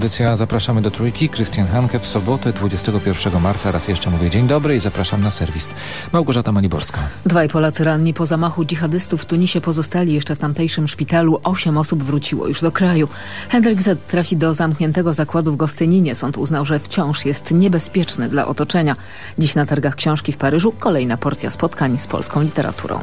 audycja Zapraszamy do Trójki. Krystian Hanke w sobotę 21 marca. Raz jeszcze mówię dzień dobry i zapraszam na serwis. Małgorzata Maliborska. Dwaj Polacy ranni po zamachu dżihadystów w Tunisie pozostali jeszcze w tamtejszym szpitalu. Osiem osób wróciło już do kraju. Hendrik Z trafi do zamkniętego zakładu w Gostyninie. Sąd uznał, że wciąż jest niebezpieczny dla otoczenia. Dziś na targach książki w Paryżu kolejna porcja spotkań z polską literaturą.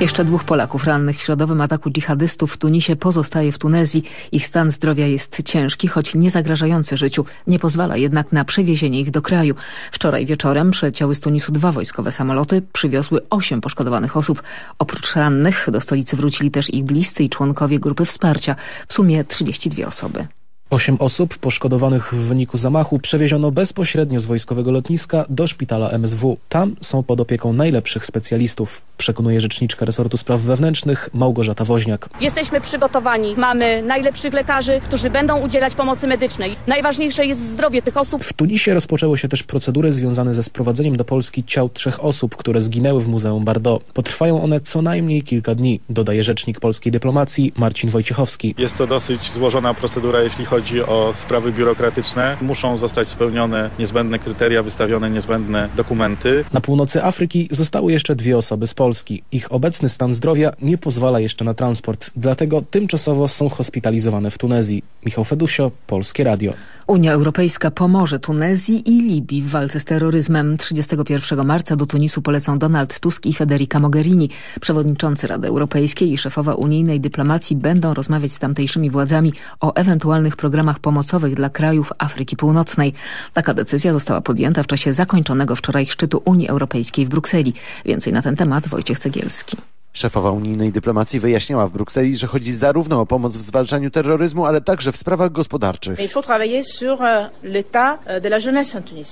Jeszcze dwóch Polaków rannych w środowym ataku dżihadystów w Tunisie pozostaje w Tunezji. Ich stan zdrowia jest ciężki, choć nie zagrażający życiu. Nie pozwala jednak na przewiezienie ich do kraju. Wczoraj wieczorem przyleciały z Tunisu dwa wojskowe samoloty. Przywiozły osiem poszkodowanych osób. Oprócz rannych do stolicy wrócili też ich bliscy i członkowie grupy wsparcia. W sumie 32 osoby. Osiem osób poszkodowanych w wyniku zamachu przewieziono bezpośrednio z wojskowego lotniska do szpitala MSW. Tam są pod opieką najlepszych specjalistów, przekonuje rzeczniczka resortu spraw wewnętrznych Małgorzata Woźniak. Jesteśmy przygotowani, mamy najlepszych lekarzy, którzy będą udzielać pomocy medycznej. Najważniejsze jest zdrowie tych osób. W Tunisie rozpoczęły się też procedury związane ze sprowadzeniem do Polski ciał trzech osób, które zginęły w Muzeum Bardo. Potrwają one co najmniej kilka dni, dodaje rzecznik polskiej dyplomacji Marcin Wojciechowski. Jest to dosyć złożona procedura, jeśli chodzi chodzi o sprawy biurokratyczne, muszą zostać spełnione niezbędne kryteria, wystawione niezbędne dokumenty. Na północy Afryki zostały jeszcze dwie osoby z Polski. Ich obecny stan zdrowia nie pozwala jeszcze na transport, dlatego tymczasowo są hospitalizowane w Tunezji. Michał Fedusio, Polskie Radio. Unia Europejska pomoże Tunezji i Libii w walce z terroryzmem. 31 marca do Tunisu polecą Donald Tusk i Federica Mogherini. Przewodniczący Rady Europejskiej i szefowa unijnej dyplomacji będą rozmawiać z tamtejszymi władzami o ewentualnych programach pomocowych dla krajów Afryki Północnej. Taka decyzja została podjęta w czasie zakończonego wczoraj szczytu Unii Europejskiej w Brukseli. Więcej na ten temat Wojciech Cegielski. Szefowa unijnej dyplomacji wyjaśniała w Brukseli, że chodzi zarówno o pomoc w zwalczaniu terroryzmu, ale także w sprawach gospodarczych.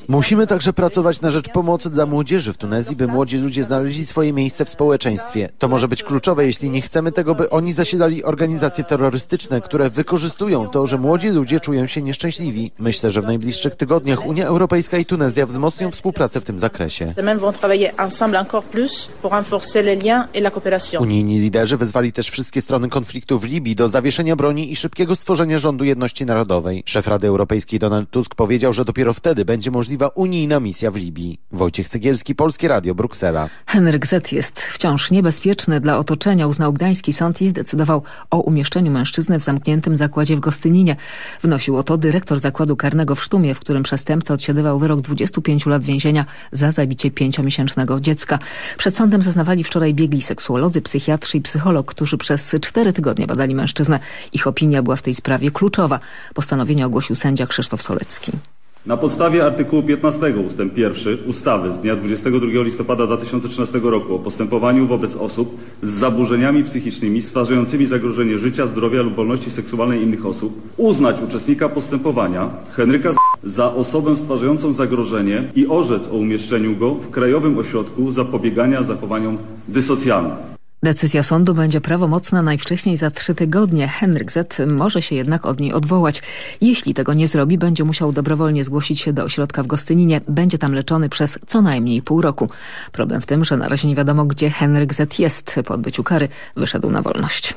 Musimy także pracować na rzecz pomocy dla młodzieży w Tunezji, by młodzi ludzie znaleźli swoje miejsce w społeczeństwie. To może być kluczowe, jeśli nie chcemy tego, by oni zasiedali organizacje terrorystyczne, które wykorzystują to, że młodzi ludzie czują się nieszczęśliwi. Myślę, że w najbliższych tygodniach Unia Europejska i Tunezja wzmocnią współpracę w tym zakresie. Unijni liderzy wezwali też wszystkie strony konfliktu w Libii do zawieszenia broni i szybkiego stworzenia rządu jedności narodowej. Szef Rady Europejskiej Donald Tusk powiedział, że dopiero wtedy będzie możliwa unijna misja w Libii. Wojciech Cegielski, Polskie Radio, Bruksela. Henryk Z jest wciąż niebezpieczny dla otoczenia, uznał gdański sąd i zdecydował o umieszczeniu mężczyzny w zamkniętym zakładzie w Gostyninie. Wnosił o to dyrektor zakładu karnego w Sztumie, w którym przestępca odsiedywał wyrok 25 lat więzienia za zabicie pięciomiesięcznego dziecka. Przed sądem zaznawali wczoraj biegli seksualni seksuolodzy, psychiatrzy i psycholog, którzy przez cztery tygodnie badali mężczyznę. Ich opinia była w tej sprawie kluczowa. Postanowienie ogłosił sędzia Krzysztof Solecki. Na podstawie artykułu 15 ust. 1 ustawy z dnia 22 listopada 2013 roku o postępowaniu wobec osób z zaburzeniami psychicznymi stwarzającymi zagrożenie życia, zdrowia lub wolności seksualnej innych osób uznać uczestnika postępowania Henryka za osobę stwarzającą zagrożenie i orzec o umieszczeniu go w Krajowym Ośrodku Zapobiegania Zachowaniom Dysocjalnym. Decyzja sądu będzie prawomocna najwcześniej za trzy tygodnie. Henryk Z może się jednak od niej odwołać. Jeśli tego nie zrobi, będzie musiał dobrowolnie zgłosić się do ośrodka w Gostyninie. Będzie tam leczony przez co najmniej pół roku. Problem w tym, że na razie nie wiadomo, gdzie Henryk Z jest. Po odbyciu kary wyszedł na wolność.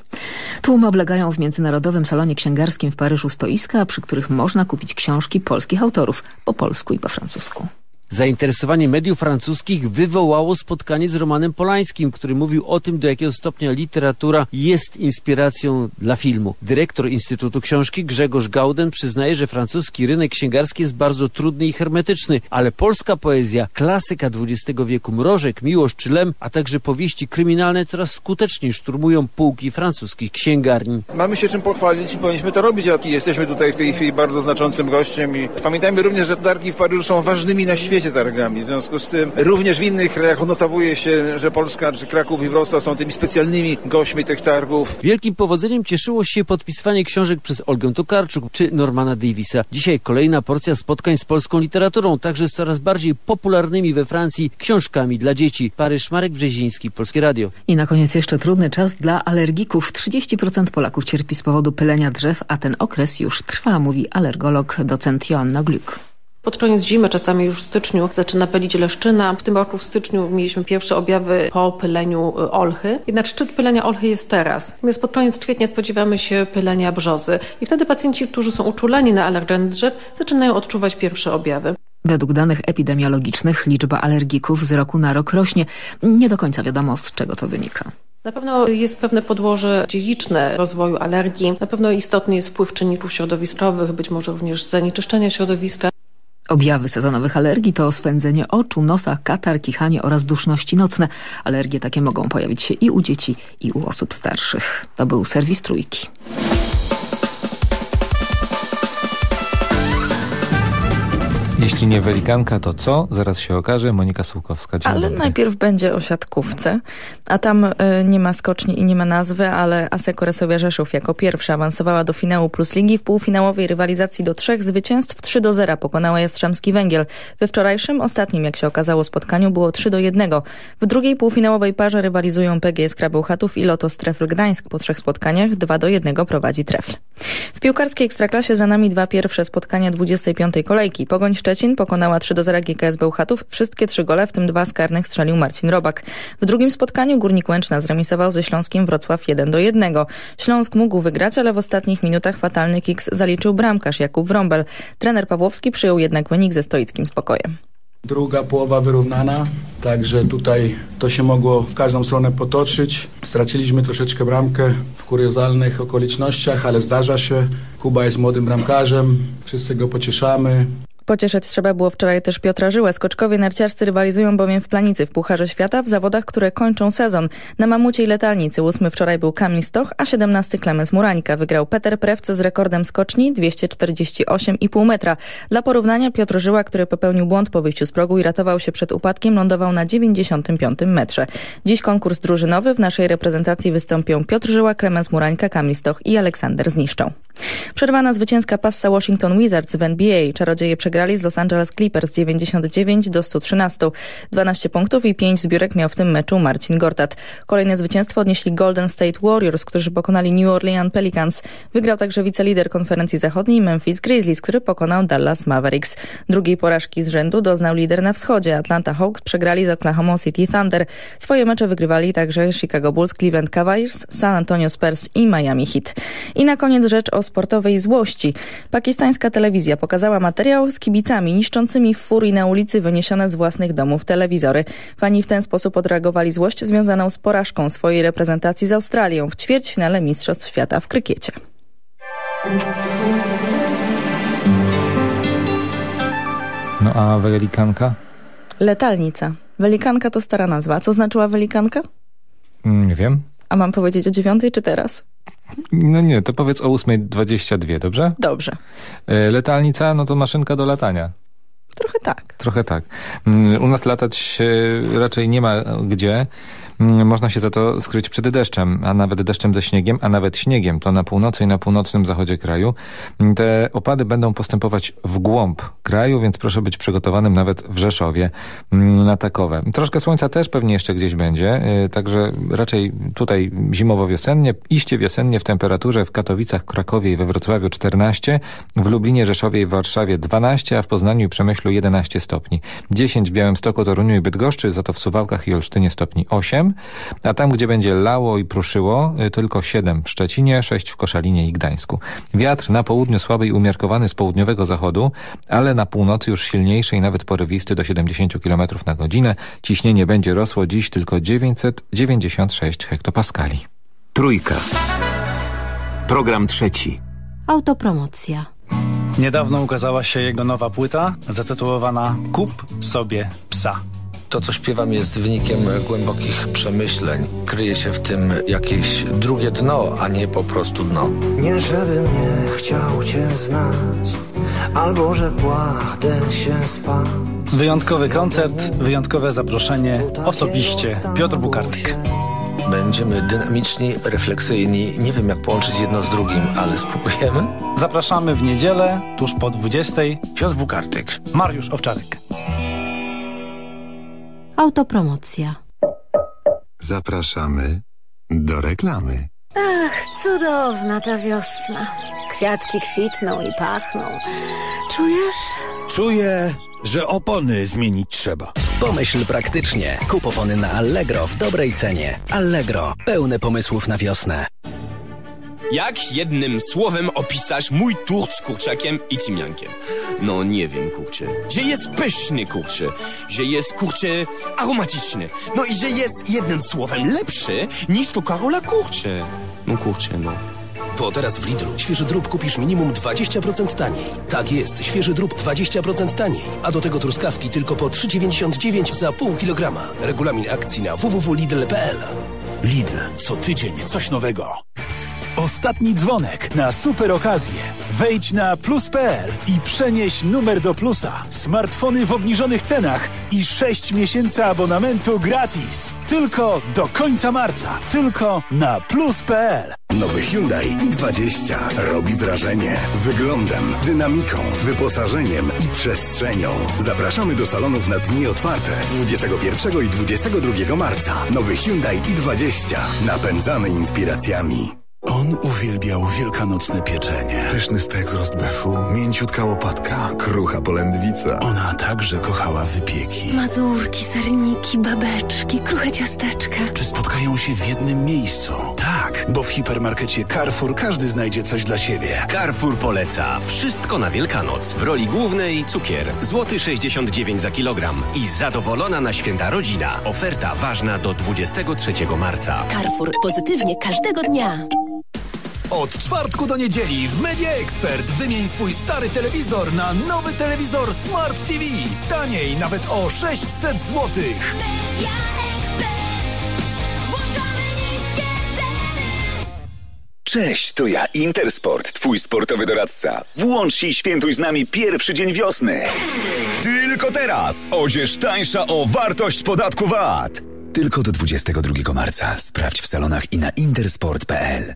Tłumy oblegają w Międzynarodowym Salonie Księgarskim w Paryżu stoiska, przy których można kupić książki polskich autorów po polsku i po francusku. Zainteresowanie mediów francuskich wywołało spotkanie z Romanem Polańskim, który mówił o tym, do jakiego stopnia literatura jest inspiracją dla filmu. Dyrektor Instytutu Książki Grzegorz Gauden przyznaje, że francuski rynek księgarski jest bardzo trudny i hermetyczny, ale polska poezja, klasyka XX wieku, Mrożek, Miłość czy Lem, a także powieści kryminalne coraz skuteczniej szturmują półki francuskich księgarni. Mamy się czym pochwalić i powinniśmy to robić, jesteśmy tutaj w tej chwili bardzo znaczącym gościem i pamiętajmy również, że targi w Paryżu są ważnymi na świecie świecie targami. W związku z tym również w innych krajach odnotowuje się, że Polska czy Kraków i Wrocław są tymi specjalnymi gośćmi tych targów. Wielkim powodzeniem cieszyło się podpisywanie książek przez Olgę Tokarczuk czy Normana Davisa. Dzisiaj kolejna porcja spotkań z polską literaturą, także z coraz bardziej popularnymi we Francji książkami dla dzieci. Paryż, Marek Brzeziński, Polskie Radio. I na koniec jeszcze trudny czas dla alergików. 30% Polaków cierpi z powodu pylenia drzew, a ten okres już trwa, mówi alergolog docent Joanna Glück. Pod koniec zimy, czasami już w styczniu, zaczyna pylić leszczyna. W tym roku w styczniu mieliśmy pierwsze objawy po pyleniu y, olchy. Jednak szczyt pylenia olchy jest teraz. Natomiast pod koniec kwietnia spodziewamy się pylenia brzozy. I wtedy pacjenci, którzy są uczuleni na alergeny drzew, zaczynają odczuwać pierwsze objawy. Według danych epidemiologicznych liczba alergików z roku na rok rośnie. Nie do końca wiadomo z czego to wynika. Na pewno jest pewne podłoże dziedziczne rozwoju alergii. Na pewno istotny jest wpływ czynników środowiskowych, być może również zanieczyszczenia środowiska. Objawy sezonowych alergii to swędzenie oczu, nosa, katar, kichanie oraz duszności nocne. Alergie takie mogą pojawić się i u dzieci, i u osób starszych. To był serwis Trójki. Jeśli nie welikanka, to co? Zaraz się okaże. Monika Sułkowska, dzień Ale dobry. najpierw będzie o siatkówce, a tam y, nie ma skoczni i nie ma nazwy, ale Aseko Resowia Rzeszów jako pierwsza awansowała do finału Plus Ligi w półfinałowej rywalizacji do trzech zwycięstw 3 do 0 pokonała Jastrzębski Węgiel. We wczorajszym, ostatnim jak się okazało spotkaniu było 3 do 1. W drugiej półfinałowej parze rywalizują PGS Krabełchatów i Lotos Trefl Gdańsk. Po trzech spotkaniach 2 do 1 prowadzi Trefl. W piłkarskiej Ekstraklasie za nami dwa pierwsze spotkania 25. kolejki. Pogoń Szczecin pokonała 3 do 0 GKS Bełchatów. Wszystkie trzy gole, w tym dwa z karnych strzelił Marcin Robak. W drugim spotkaniu Górnik Łęczna zremisował ze Śląskiem Wrocław 1 do 1. Śląsk mógł wygrać, ale w ostatnich minutach fatalny kiks zaliczył bramkarz Jakub Wrąbel. Trener Pawłowski przyjął jednak wynik ze stoickim spokojem. Druga połowa wyrównana, także tutaj to się mogło w każdą stronę potoczyć. Straciliśmy troszeczkę bramkę w kuriozalnych okolicznościach, ale zdarza się. Kuba jest młodym bramkarzem, wszyscy go pocieszamy. Pocieszać trzeba było wczoraj też Piotra Żyłę. Skoczkowie narciarscy rywalizują bowiem w Planicy w Pucharze Świata w zawodach, które kończą sezon. Na Mamucie i Letalnicy ósmy wczoraj był Kamil Stoch, a 17 Klemens Murańka. Wygrał Peter Prewce z rekordem skoczni 248,5 metra. Dla porównania Piotr Żyła, który popełnił błąd po wyjściu z progu i ratował się przed upadkiem, lądował na 95 metrze. Dziś konkurs drużynowy. W naszej reprezentacji wystąpią Piotr Żyła, Klemens Murańka, Kamil Stoch i Aleksander Zniszczą. Przerwana zwycięska passa Washington Wizards w NBA. Czarodzieje przegrali z Los Angeles Clippers 99 do 113. 12 punktów i 5 zbiórek miał w tym meczu Marcin Gortat. Kolejne zwycięstwo odnieśli Golden State Warriors, którzy pokonali New Orleans Pelicans. Wygrał także wicelider konferencji zachodniej Memphis Grizzlies, który pokonał Dallas Mavericks. Drugiej porażki z rzędu doznał lider na wschodzie. Atlanta Hawks przegrali z Oklahoma City Thunder. Swoje mecze wygrywali także Chicago Bulls, Cleveland Cavaliers, San Antonio Spurs i Miami Heat. I na koniec rzecz o sportowej złości. Pakistańska telewizja pokazała materiał z kibicami niszczącymi w furii na ulicy wyniesione z własnych domów telewizory. Fani w ten sposób odreagowali złość związaną z porażką swojej reprezentacji z Australią w ćwierćfinale Mistrzostw Świata w krykiecie. No a welikanka? Letalnica. Welikanka to stara nazwa. Co znaczyła welikanka? Mm, Nie wiem. A mam powiedzieć o dziewiątej czy teraz? No nie, to powiedz o 8.22, dobrze? Dobrze. E, Letalnica, no to maszynka do latania. Trochę tak. Trochę tak. Mm, U nas latać raczej nie ma gdzie. Mm, Można się za to skryć przed deszczem, a nawet deszczem ze śniegiem, a nawet śniegiem. To na północy i na północnym zachodzie kraju. Mm, Te opady będą postępować w głąb kraju, więc proszę być przygotowanym nawet w Rzeszowie mm, na takowe. Troszkę słońca też pewnie jeszcze gdzieś będzie, y, także raczej tutaj zimowo-wiosennie, iście wiosennie w temperaturze w Katowicach, Krakowie i we Wrocławiu 14, w Lublinie, Rzeszowie i Warszawie 12, a w Poznaniu i Przemyślu 11 stopni. 10 w Białymstoku, Toruniu i Bydgoszczy, za to w Suwałkach i Olsztynie stopni 8, a tam, gdzie będzie lało i pruszyło, y, tylko 7 w Szczecinie, 6 w Koszalinie i Gdańsku. Wiatr na południu słaby i umiarkowany z południowego zachodu, ale na północy już silniejszy i nawet porywisty do 70 km na godzinę. Ciśnienie będzie rosło dziś tylko 996 hektopaskali. Trójka. Program trzeci. Autopromocja. Niedawno ukazała się jego nowa płyta zatytułowana Kup sobie psa. To, co śpiewam, jest wynikiem głębokich przemyśleń. Kryje się w tym jakieś drugie dno, a nie po prostu dno. Nie żebym nie chciał cię znać, albo że płachdę się spać. Wyjątkowy koncert, wyjątkowe zaproszenie, osobiście Piotr Bukartyk. Będziemy dynamiczni, refleksyjni. Nie wiem, jak połączyć jedno z drugim, ale spróbujemy. Zapraszamy w niedzielę, tuż po 20. Piotr Bukartyk. Mariusz Owczarek. Autopromocja. Zapraszamy do reklamy. Ach, cudowna ta wiosna. Kwiatki kwitną i pachną. Czujesz? Czuję, że opony zmienić trzeba. Pomyśl praktycznie. Kup opony na Allegro w dobrej cenie. Allegro. Pełne pomysłów na wiosnę. Jak jednym słowem opisasz mój tort z kurczakiem i cimiankiem? No nie wiem, kurczę. Że jest pyszny, kurczę. Że jest, kurczę, aromatyczny. No i że jest jednym słowem lepszy niż to Karola kurczę. No kurczę, no. Bo teraz w Lidlu świeży drób kupisz minimum 20% taniej. Tak jest, świeży drób 20% taniej. A do tego truskawki tylko po 3,99 za pół kilograma. Regulamin akcji na www.lidl.pl Lidl, co tydzień coś nowego. Ostatni dzwonek na super okazję. Wejdź na plus.pl i przenieś numer do plusa. Smartfony w obniżonych cenach i 6 miesięcy abonamentu gratis. Tylko do końca marca. Tylko na plus.pl. Nowy Hyundai i20 robi wrażenie wyglądem, dynamiką, wyposażeniem i przestrzenią. Zapraszamy do salonów na dni otwarte 21 i 22 marca. Nowy Hyundai i20 napędzany inspiracjami. On uwielbiał wielkanocne pieczenie. Pyszny stek z rostbefu, mięciutka łopatka, krucha polędwica. Ona także kochała wypieki. Mazurki, serniki, babeczki, kruche ciasteczka. Czy spotkają się w jednym miejscu? Tak, bo w hipermarkecie Carrefour każdy znajdzie coś dla siebie. Carrefour poleca wszystko na Wielkanoc. W roli głównej cukier, złoty 69 za kilogram i zadowolona na święta rodzina. Oferta ważna do 23 marca. Carrefour. Pozytywnie każdego dnia. Od czwartku do niedzieli w Media Expert wymień swój stary telewizor na nowy telewizor Smart TV. Taniej nawet o 600 zł. Media Expert. Włączamy niskie ceny. Cześć, to ja Intersport, twój sportowy doradca. Włącz się i świętuj z nami pierwszy dzień wiosny. Tylko teraz odzież tańsza o wartość podatku VAT. Tylko do 22 marca. Sprawdź w salonach i na intersport.pl.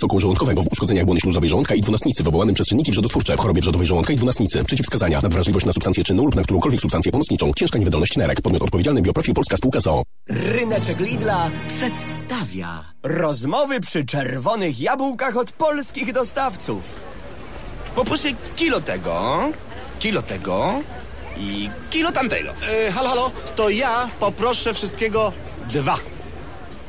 soku żołądkowego, w uszkodzeniach błony śluzowej żołądka i dwunastnicy, wywołanym przez czynniki wrzodotwórcze, w chorobie wrzodowej żołądka i dwunastnicy, przeciwwskazania, nadwrażliwość na substancję czynną lub na którąkolwiek substancję pomocniczą, ciężka niewydolność nerek, podmiot odpowiedzialny Bioprofil Polska Spółka ZOO. Ryneczek Lidla przedstawia rozmowy przy czerwonych jabłkach od polskich dostawców. Poproszę kilo tego, kilo tego i kilo tamtego. E, halo, halo, to ja poproszę wszystkiego dwa.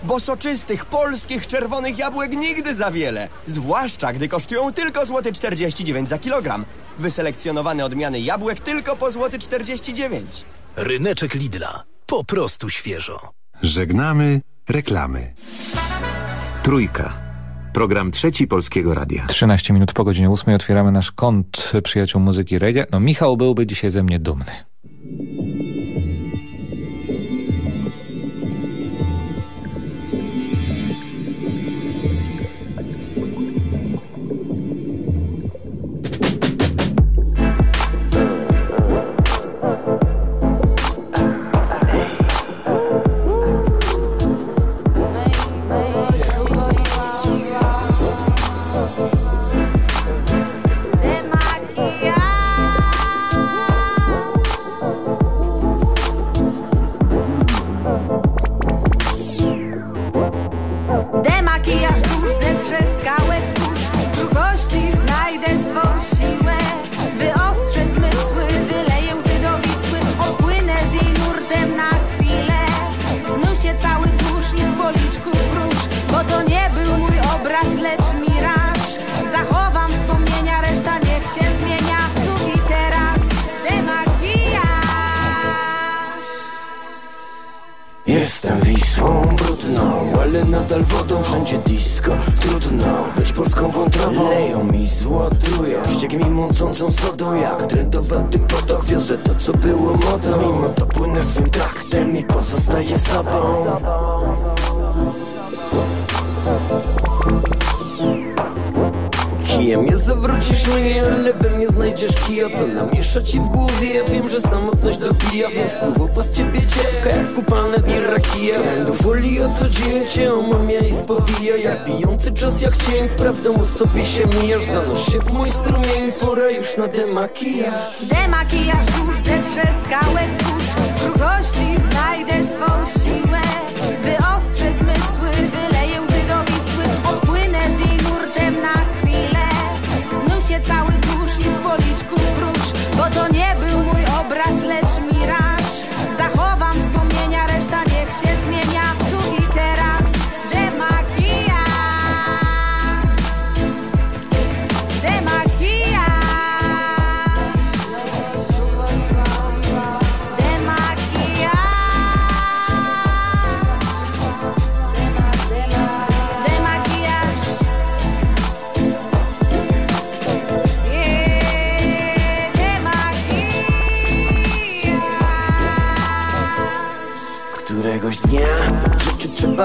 Bo soczystych polskich czerwonych jabłek nigdy za wiele. Zwłaszcza, gdy kosztują tylko złoty 49 za kilogram. Wyselekcjonowane odmiany jabłek tylko po złoty 49. Ryneczek Lidla. Po prostu świeżo. Żegnamy reklamy. Trójka. Program trzeci Polskiego Radia. 13 minut po godzinie 8 otwieramy nasz kont przyjaciół muzyki reggae. No Michał byłby dzisiaj ze mnie dumny. Mój strumień, pora już na demakijaż. Demakijaż już zetrze skałę w kurz W kruchości znajdę swą siłę Wyostrzę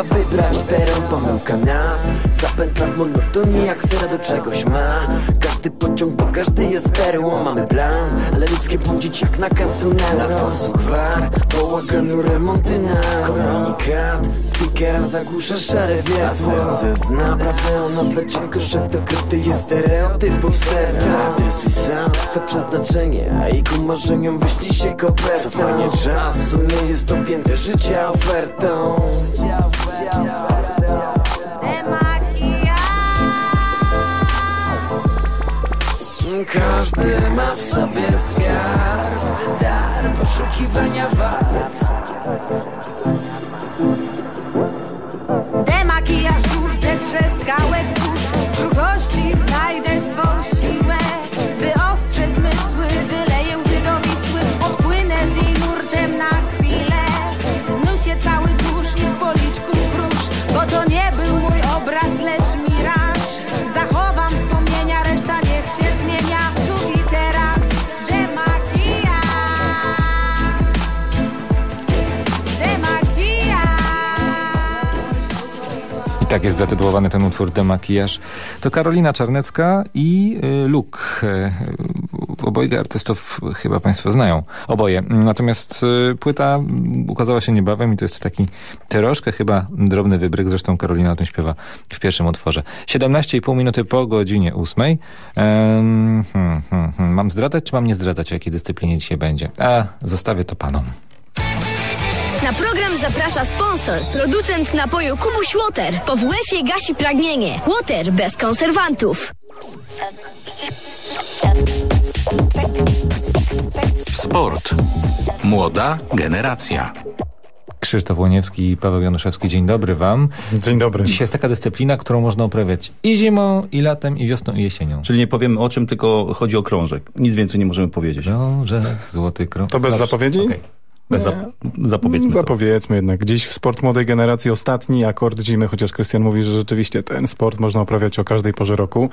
trzeba wybrać. Peron Pomyłka nas. Zapętla w monotonii jak sera do czegoś ma. Każdy pociąg, bo każdy jest perłą. Mamy plan, ale ludzkie budzić jak na kansunelu Na dworcu gwar, bałaganu remonty na Komunikat, speakera zagłusza szare A serce zna prawdę o nas, lecz jego szepto kryty jest stereotypów sterta. Adresuj sam swe przeznaczenie, a jego marzeniom wyślij się kopertą. Cofanie czasu nie jest dopięte życia ofertą Każdy ma w sobie skarb Dar poszukiwania wart tak jest zatytułowany ten utwór Demakijaż. To Karolina Czarnecka i y, Luke. Y, Obojga artystów chyba Państwo znają. Oboje. Natomiast y, płyta ukazała się niebawem i to jest taki troszkę chyba drobny wybryk. Zresztą Karolina o tym śpiewa w pierwszym utworze. 17,5 minuty po godzinie 8. Ehm, hmm, hmm, hmm. Mam zdradzać, czy mam nie zdradzać, o jakiej dyscyplinie dzisiaj będzie? A, zostawię to panom. Na program zaprasza sponsor, producent napoju Kubuś Water. Po WF-ie gasi pragnienie. Water bez konserwantów. Sport. Młoda generacja. Krzysztof Łoniewski i Paweł Januszewski. Dzień dobry wam. Dzień dobry. Dzisiaj jest taka dyscyplina, którą można uprawiać i zimą, i latem, i wiosną, i jesienią. Czyli nie powiemy o czym, tylko chodzi o krążek. Nic więcej nie możemy powiedzieć. Krążek, złoty krążek. To bez Dobrze. zapowiedzi? Okej. Zap- zapowiedzmy. Zapowiedzmy jednak. Dziś w sport młodej generacji ostatni akord zimy, chociaż Krystian mówi, że rzeczywiście ten sport można uprawiać o każdej porze roku.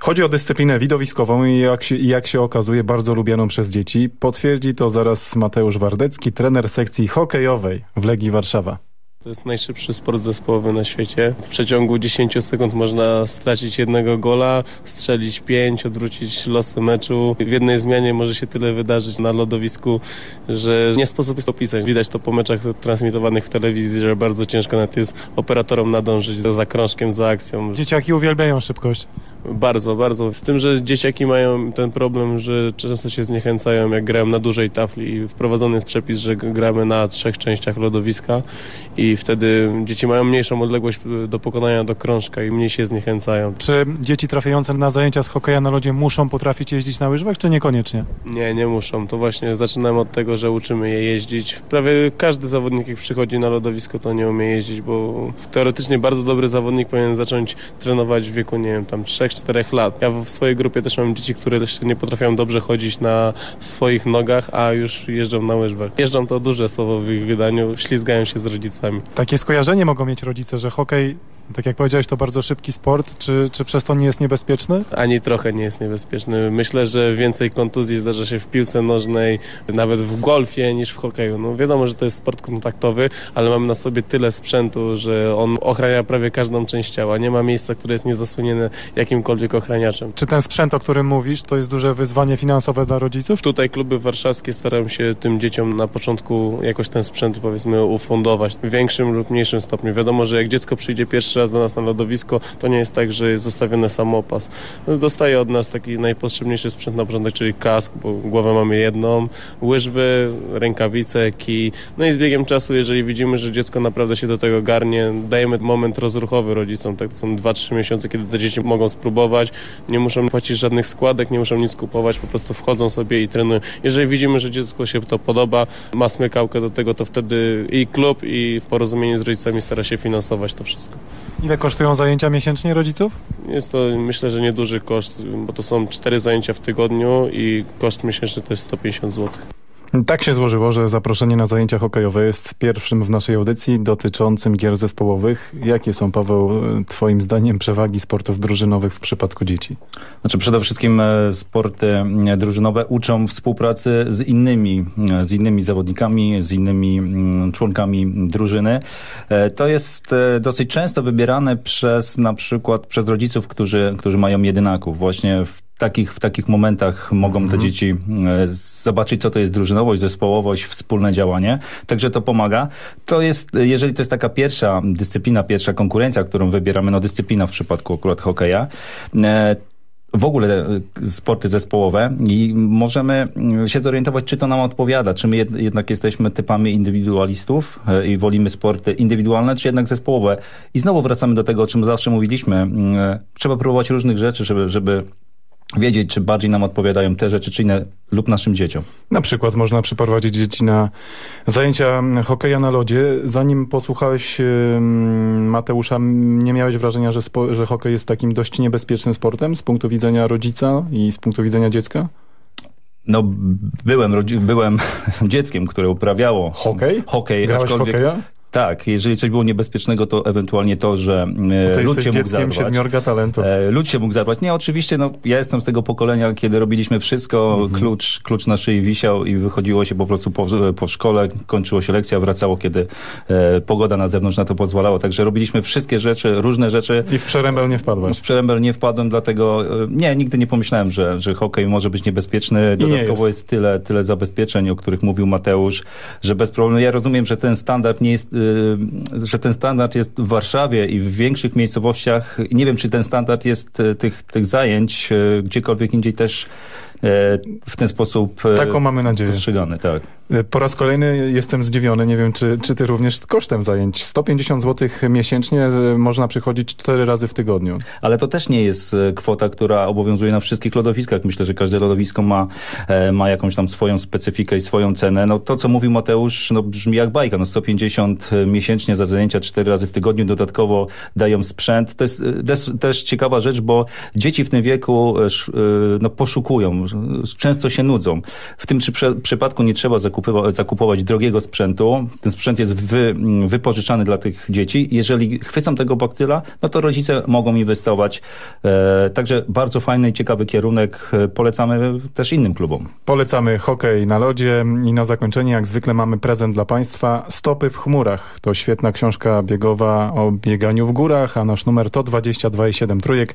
Chodzi o dyscyplinę widowiskową i jak się, i jak się okazuje bardzo lubianą przez dzieci. Potwierdzi to zaraz Mateusz Wardecki, trener sekcji hokejowej w Legii Warszawa. To jest najszybszy sport zespołowy na świecie. W przeciągu 10 sekund można stracić jednego gola, strzelić 5, odwrócić losy meczu. W jednej zmianie może się tyle wydarzyć na lodowisku, że nie sposób jest opisać. Widać to po meczach transmitowanych w telewizji, że bardzo ciężko nawet jest operatorom nadążyć za, za krążkiem, za akcją. Dzieciaki uwielbiają szybkość. Bardzo, bardzo. Z tym, że dzieciaki mają ten problem, że często się zniechęcają, jak grają na dużej tafli. I Wprowadzony jest przepis, że gramy na trzech częściach lodowiska i wtedy dzieci mają mniejszą odległość y, do pokonania do krążka i mniej się zniechęcają. Czy dzieci trafiające na zajęcia z hokeja na lodzie muszą potrafić jeździć na łyżwach, czy niekoniecznie? Nie, nie muszą. To właśnie zaczynamy od tego, że uczymy je jeździć. Prawie każdy zawodnik, jak przychodzi na lodowisko, to nie umie jeździć, bo teoretycznie bardzo dobry zawodnik powinien zacząć trenować w wieku, nie wiem, tam 3-4 lat. Ja w swojej grupie też mam dzieci, które jeszcze nie potrafią dobrze chodzić na swoich nogach, a już jeżdżą na łyżwach. Jeżdżą to duże słowo w ich wydaniu, ślizgają się z rodzicami. Takie skojarzenie mogą mieć rodzice, że hokej, tak jak powiedziałeś, to bardzo szybki sport. Czy, czy przez to nie jest niebezpieczny? Ani trochę nie jest niebezpieczny. Myślę, że więcej kontuzji zdarza się w piłce nożnej, nawet w golfie niż w hokeju. No wiadomo, że to jest sport kontaktowy, ale mamy na sobie tyle sprzętu, że on ochrania prawie każdą część ciała. Nie ma miejsca, które jest niezasłonione jakimś jakimkolwiek ochraniaczem. Czy ten sprzęt, o którym mówisz, to jest duże wyzwanie finansowe dla rodziców? Tutaj kluby warszawskie starają się tym dzieciom na początku jakoś ten sprzęt powiedzmy ufundować w większym lub mniejszym stopniu. Wiadomo, że jak dziecko przyjdzie pierwszy raz do nas na lodowisko, to nie jest tak, że jest zostawiony samopas. Dostaje od nas taki najpotrzebniejszy sprzęt na początek, czyli kask, bo głowę mamy jedną, łyżwy, rękawice, kij. No i z biegiem czasu, jeżeli widzimy, że dziecko naprawdę się do tego garnie, dajemy moment rozruchowy rodzicom. Tak, to są 2-3 miesiące, kiedy te dzieci mogą spróbować, nie muszą płacić żadnych składek, nie muszą nic kupować, po prostu wchodzą sobie i trenują. Jeżeli widzimy, że dziecku się to podoba, ma smykałkę do tego, to wtedy i klub, i w porozumieniu z rodzicami stara się finansować to wszystko. Ile kosztują zajęcia miesięcznie rodziców? Jest to myślę, że nieduży koszt, bo to są cztery zajęcia w tygodniu i koszt miesięczny to jest 150 zł. Tak się złożyło, że zaproszenie na zajęcia hokejowe jest pierwszym w naszej audycji dotyczącym gier zespołowych. Jakie są, Paweł, twoim zdaniem przewagi sportów drużynowych w przypadku dzieci? Znaczy przede wszystkim e, sporty e, drużynowe uczą współpracy z innymi, e, z innymi zawodnikami, z innymi mm, członkami drużyny. To jest dosyć często wybierane przez na przykład przez rodziców, którzy, którzy mają jedynaków. Właśnie w takich, w takich momentach mogą te dzieci e, zobaczyć, co to jest drużynowość, zespołowość, wspólne działanie. Także to pomaga. To jest, jeżeli to jest taka pierwsza dyscyplina, pierwsza konkurencja, którą wybieramy, no dyscyplina w przypadku akurat hokeja, e, w ogóle e, sporty zespołowe i możemy mm, się zorientować, czy to nam odpowiada, czy my jed, jednak jesteśmy typami indywidualistów i wolimy sporty indywidualne, czy jednak zespołowe. I znowu wracamy do tego, o czym zawsze mówiliśmy. Mm, Trzeba próbować różnych rzeczy, żeby, żeby wiedzieć, czy bardziej nam odpowiadają te rzeczy, czy inne lub naszym dzieciom. Na przykład można przyprowadzić dzieci na zajęcia hokeja na lodzie. Zanim posłuchałeś Mateusza, nie miałeś wrażenia, że, że hokej jest takim dość niebezpiecznym sportem z punktu widzenia rodzica i z punktu widzenia dziecka? No, byłem, byłem dzieckiem, które uprawiało hokej. Hokej, Grałeś hokeja? Tak, jeżeli coś było niebezpiecznego, to ewentualnie to, że e, lud się mógł zarwać. siedmiorga talentów. E, lud się mógł zarwać. Nie, oczywiście, no, ja jestem z tego pokolenia, kiedy robiliśmy wszystko, Mhm. klucz, klucz na szyi wisiał i wychodziło się po prostu po, po szkole, kończyło się lekcja, wracało, kiedy e, pogoda na zewnątrz na to pozwalała. Także robiliśmy wszystkie rzeczy, różne rzeczy. I w przerębel nie wpadłeś? W przerębel nie wpadłem, dlatego e, nie, nigdy nie pomyślałem, że, że hokej może być niebezpieczny. Dodatkowo jest. jest tyle, tyle zabezpieczeń, o których mówił Mateusz, że bez problemu. Ja rozumiem, że ten standard nie jest, że ten standard jest w Warszawie i w większych miejscowościach. Nie wiem, czy ten standard jest y, tych, tych zajęć y, gdziekolwiek indziej też y, w ten sposób y, Taką mamy nadzieję. postrzegany. Tak. Y, Po raz kolejny jestem zdziwiony, nie wiem czy, czy ty również kosztem zajęć. 150 zł miesięcznie można przychodzić 4 razy w tygodniu. Ale to też nie jest e, kwota, która obowiązuje na wszystkich lodowiskach. Myślę, że każde lodowisko ma, e, ma jakąś tam swoją specyfikę i swoją cenę. No to, co mówił Mateusz, no brzmi jak bajka. No 150 miesięcznie za zajęcia 4 razy w tygodniu, dodatkowo dają sprzęt. To jest e, też, też ciekawa rzecz, bo dzieci w tym wieku e, e, no, poszukują, często się nudzą. W tym przy, przypadku nie trzeba zakupować, zakupować drogiego sprzętu. Ten sprzęt jest wy, wypożyczany dla tych dzieci. Jeżeli chwycą tego bakcyla, no to rodzice mogą inwestować. E, także bardzo fajny i ciekawy kierunek. E, polecamy też innym klubom. Polecamy hokej na lodzie i na zakończenie jak zwykle mamy prezent dla Państwa. Stopy w chmurach. To świetna książka biegowa o bieganiu w górach, a nasz numer to 22,7 trójek.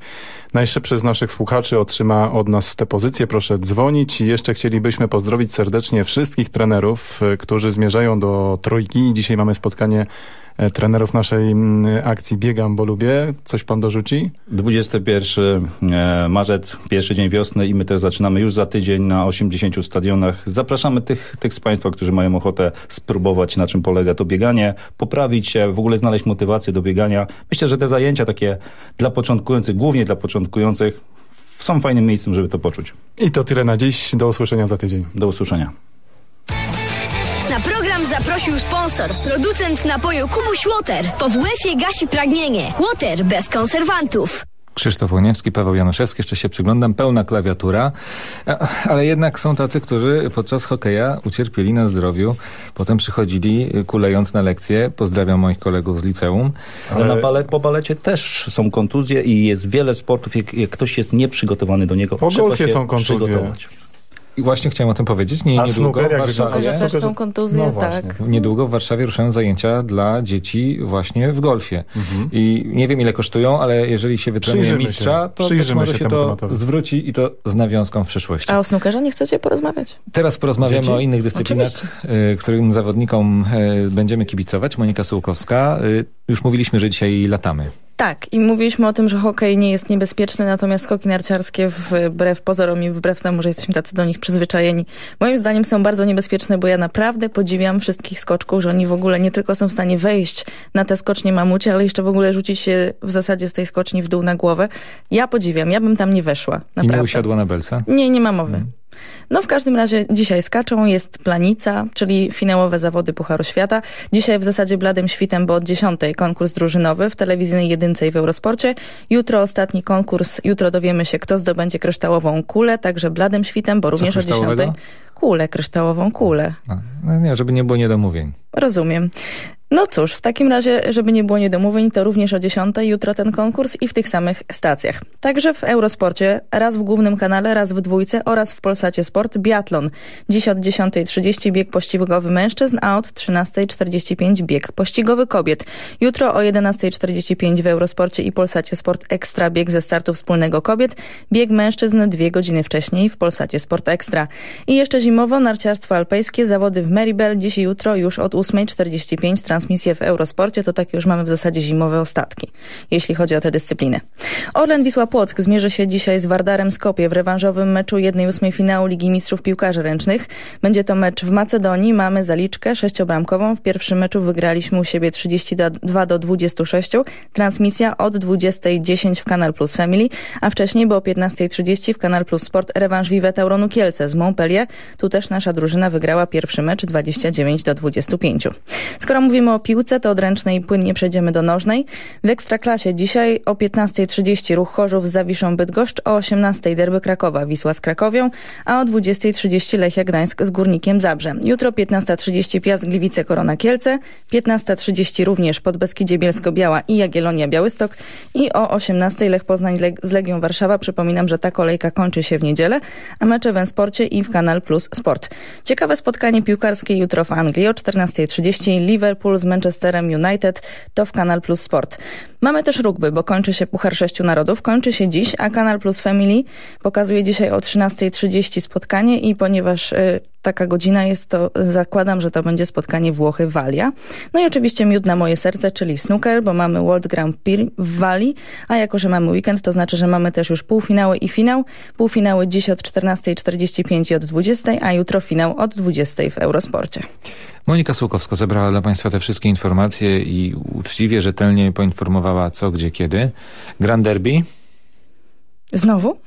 Najszybszy z naszych słuchaczy otrzyma od nas tę pozycję. Proszę dzwonić i jeszcze chcielibyśmy pozdrowić serdecznie wszystkich trenerów, y, którzy zmierzają do trójki. Dzisiaj mamy spotkanie trenerów naszej mm, akcji Biegam, bo lubię. Coś Pan dorzuci? 21 e, marzec, pierwszy dzień wiosny i my też zaczynamy już za tydzień na 80 stadionach. Zapraszamy tych, tych z Państwa, którzy mają ochotę spróbować, na czym polega to bieganie, poprawić się, w ogóle znaleźć motywację do biegania. Myślę, że te zajęcia takie dla początkujących, głównie dla początkujących, są fajnym miejscem, żeby to poczuć. I to tyle na dziś. Do usłyszenia za tydzień. Do usłyszenia. Na program zaprosił sponsor, producent napoju Kubuś Water. Po WF-ie gasi pragnienie. Water bez konserwantów. Krzysztof Łoniewski, Paweł Januszewski, jeszcze się przyglądam, pełna klawiatura, A- ale jednak są tacy, którzy podczas hokeja ucierpieli na zdrowiu, potem przychodzili y, kulejąc na lekcje, pozdrawiam moich kolegów z liceum. Ale na bale, po balecie też są kontuzje i jest wiele sportów, jak, jak ktoś jest nieprzygotowany do niego, Po trzeba się są kontuzje. przygotować. I właśnie chciałem o tym powiedzieć. Nie, A niedługo snooker w jak Warszawie... Że też są kontuzje, No tak. Niedługo w Warszawie ruszają zajęcia dla dzieci właśnie w golfie. I nie wiem ile kosztują, ale jeżeli się wytrenuje mistrza, się. to być może się się temu to tematowi. zwróci i to z nawiązką w przyszłości. A o snookerze nie chcecie porozmawiać? Teraz porozmawiamy Dzieci? o innych dyscyplinach, y, którym zawodnikom y, będziemy kibicować. Monika Sułkowska. Y, Już mówiliśmy, że dzisiaj latamy. Tak, i mówiliśmy o tym, że hokej nie jest niebezpieczny, natomiast skoki narciarskie wbrew pozorom i wbrew temu, że jesteśmy tacy do nich przyzwyczajeni, moim zdaniem są bardzo niebezpieczne, bo ja naprawdę podziwiam wszystkich skoczków, że oni w ogóle nie tylko są w stanie wejść na te skocznie mamucie, ale jeszcze w ogóle rzucić się w zasadzie z tej skoczni w dół na głowę. Ja podziwiam, ja bym tam nie weszła, I naprawdę. nie usiadła na belce? Nie, nie ma mowy. No w każdym razie dzisiaj skaczą, jest planica, czyli finałowe zawody Pucharu Świata. Dzisiaj w zasadzie bladym świtem, bo od 10 konkurs drużynowy w telewizyjnej jedynce i w Eurosporcie. Jutro ostatni konkurs, jutro dowiemy się kto zdobędzie kryształową kulę, także bladym świtem, bo również o 10 kryształowego? kulę, kryształową kulę. A, No nie, żeby nie było niedomówień. Rozumiem. No cóż, w takim razie, żeby nie było niedomówień, to również o 10 jutro ten konkurs i w tych samych stacjach. Także w Eurosporcie, raz w głównym kanale, raz w dwójce oraz w Polsacie Sport biatlon. Dziś od 10.30 bieg pościgowy mężczyzn, a od 13.45 bieg pościgowy kobiet. Jutro o 11.45 w Eurosporcie i Polsacie Sport Ekstra bieg ze startu wspólnego kobiet, bieg mężczyzn dwie godziny wcześniej w Polsacie Sport Ekstra. I jeszcze zimowo narciarstwo alpejskie, zawody w Maribel, dziś i jutro już od 8.45 transmisje w Eurosporcie, to takie już mamy w zasadzie zimowe ostatki, jeśli chodzi o tę dyscyplinę. Orlen Wisła Płock zmierzy się dzisiaj z Wardarem Skopie w rewanżowym meczu 1-8 finału Ligi Mistrzów Piłkarzy Ręcznych. Będzie to mecz w Macedonii, mamy zaliczkę sześciobramkową. W pierwszym meczu wygraliśmy u siebie 32 do 26. Transmisja od 20.10 w Kanal Plus Family, a wcześniej, bo o 15.30 w Kanal Plus Sport rewanż Vive Tauronu Kielce z Montpellier. Tu też nasza drużyna wygrała pierwszy mecz 29 do 25. Skoro mówimy o piłce, to od ręcznej płynnie przejdziemy do nożnej. W Ekstraklasie dzisiaj o 15.30 ruch Chorzów z Zawiszą Bydgoszcz, o 18.00 derby Krakowa Wisła z Krakowią, a o 20.30 Lechia Gdańsk z Górnikiem Zabrze. Jutro 15.30 Piast Gliwice Korona Kielce, 15.30 również Podbeskidzie Bielsko-Biała i Jagiellonia Białystok i o 18.00 Lech Poznań z Legią Warszawa. Przypominam, że ta kolejka kończy się w niedzielę, a mecze w N-Sporcie i w Kanal Plus Sport. Ciekawe spotkanie piłkarskie jutro w Anglii o 14.30 Liverpool z Manchesterem United to w Kanal Plus Sport. Mamy też rugby, bo kończy się Puchar Sześciu Narodów, kończy się dziś, a Kanal Plus Family pokazuje dzisiaj o 13.30 spotkanie i ponieważ y, taka godzina jest, to zakładam, że to będzie spotkanie Włochy-Walia. No i oczywiście miód na moje serce, czyli snooker, bo mamy World Grand Prix w Walii, a jako, że mamy weekend, to znaczy, że mamy też już półfinały i finał. Półfinały dziś od 14.45 i od 20.00, a jutro finał od 20.00 w Eurosporcie. Monika Sułkowska zebrała dla Państwa te wszystkie informacje i uczciwie, rzetelnie poinformowała co, gdzie, kiedy. Grand Derby Znowu?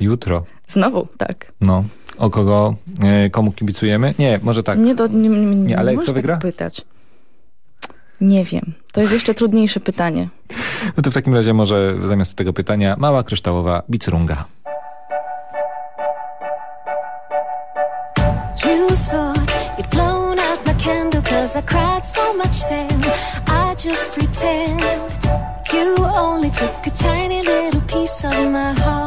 jutro. Znowu, tak. No. O kogo, e, komu kibicujemy? Nie, może tak. Nie, to, nie, nie, nie, ale kto możesz wygra? tak pytać. Nie wiem. To jest jeszcze trudniejsze pytanie. No to w takim razie może zamiast tego pytania mała kryształowa bicrunga. You thought you'd blown out my candle cause I cried so much then. I just pretend you only took a tiny little piece of my heart.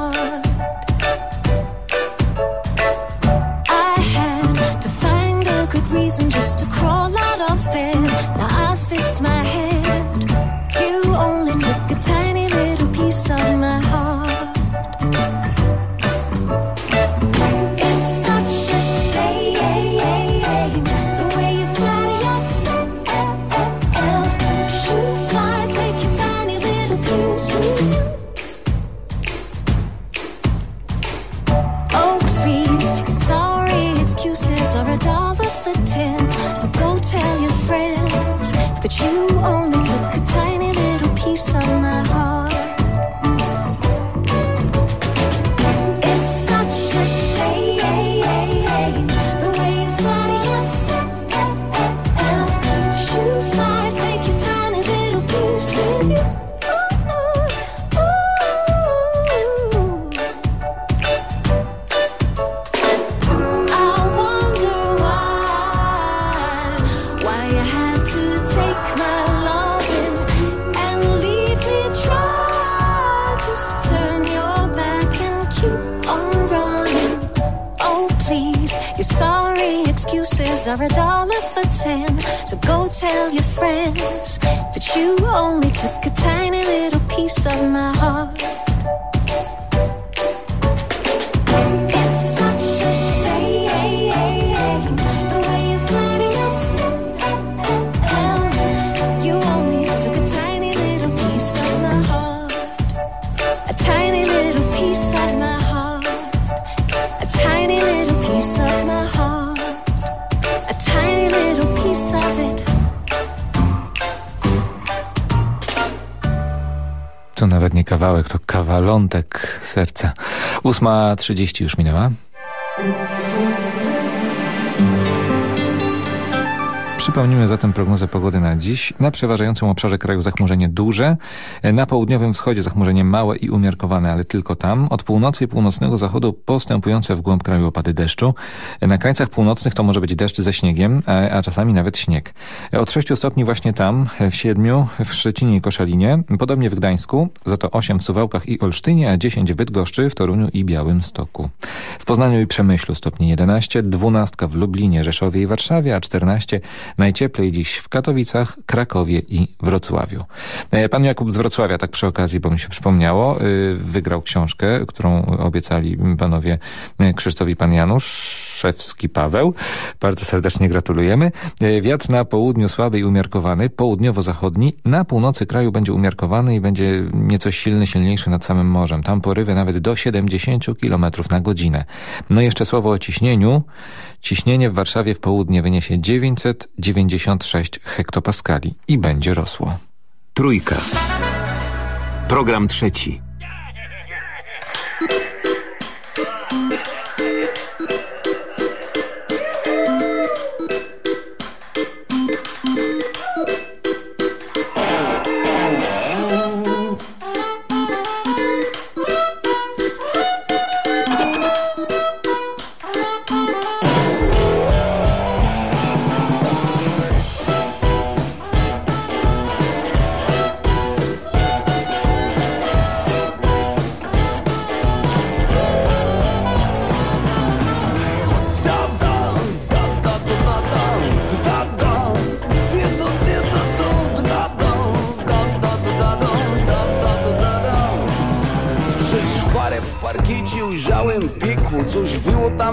To nawet nie kawałek, to kawalątek serca. 8.30 już minęła. Przypomnimy zatem prognozę pogody na dziś. Na przeważającym obszarze kraju zachmurzenie duże, na południowym wschodzie zachmurzenie małe i umiarkowane, ale tylko tam. Od północy i północnego zachodu postępujące w głąb kraju opady deszczu. Na krańcach północnych to może być deszcz ze śniegiem, a, czasami nawet śnieg. Od 6 stopni właśnie tam, w Siedmiu, w Szczecinie i Koszalinie, podobnie w Gdańsku, za to 8 w Suwałkach i Olsztynie, a 10 w Bydgoszczy, w Toruniu i Białymstoku. W Poznaniu i Przemyślu stopni 11, 12 w Lublinie, Rzeszowie i Warszawie, a 14 Najcieplej dziś w Katowicach, Krakowie i Wrocławiu. E, Pan Jakub z Wrocławia, tak przy okazji, bo mi się przypomniało, y, wygrał książkę, którą obiecali panowie e, Krzysztof i pan Janusz, Szewski Paweł. Bardzo serdecznie gratulujemy. E, Wiatr na południu słaby i umiarkowany, południowo-zachodni, na północy kraju będzie umiarkowany i będzie nieco silny, silniejszy nad samym morzem. Tam porywy nawet do 70 km na godzinę. No jeszcze słowo o ciśnieniu. Ciśnienie w Warszawie w południe wyniesie 996 hektopaskali i będzie rosło. Trójka. Program trzeci.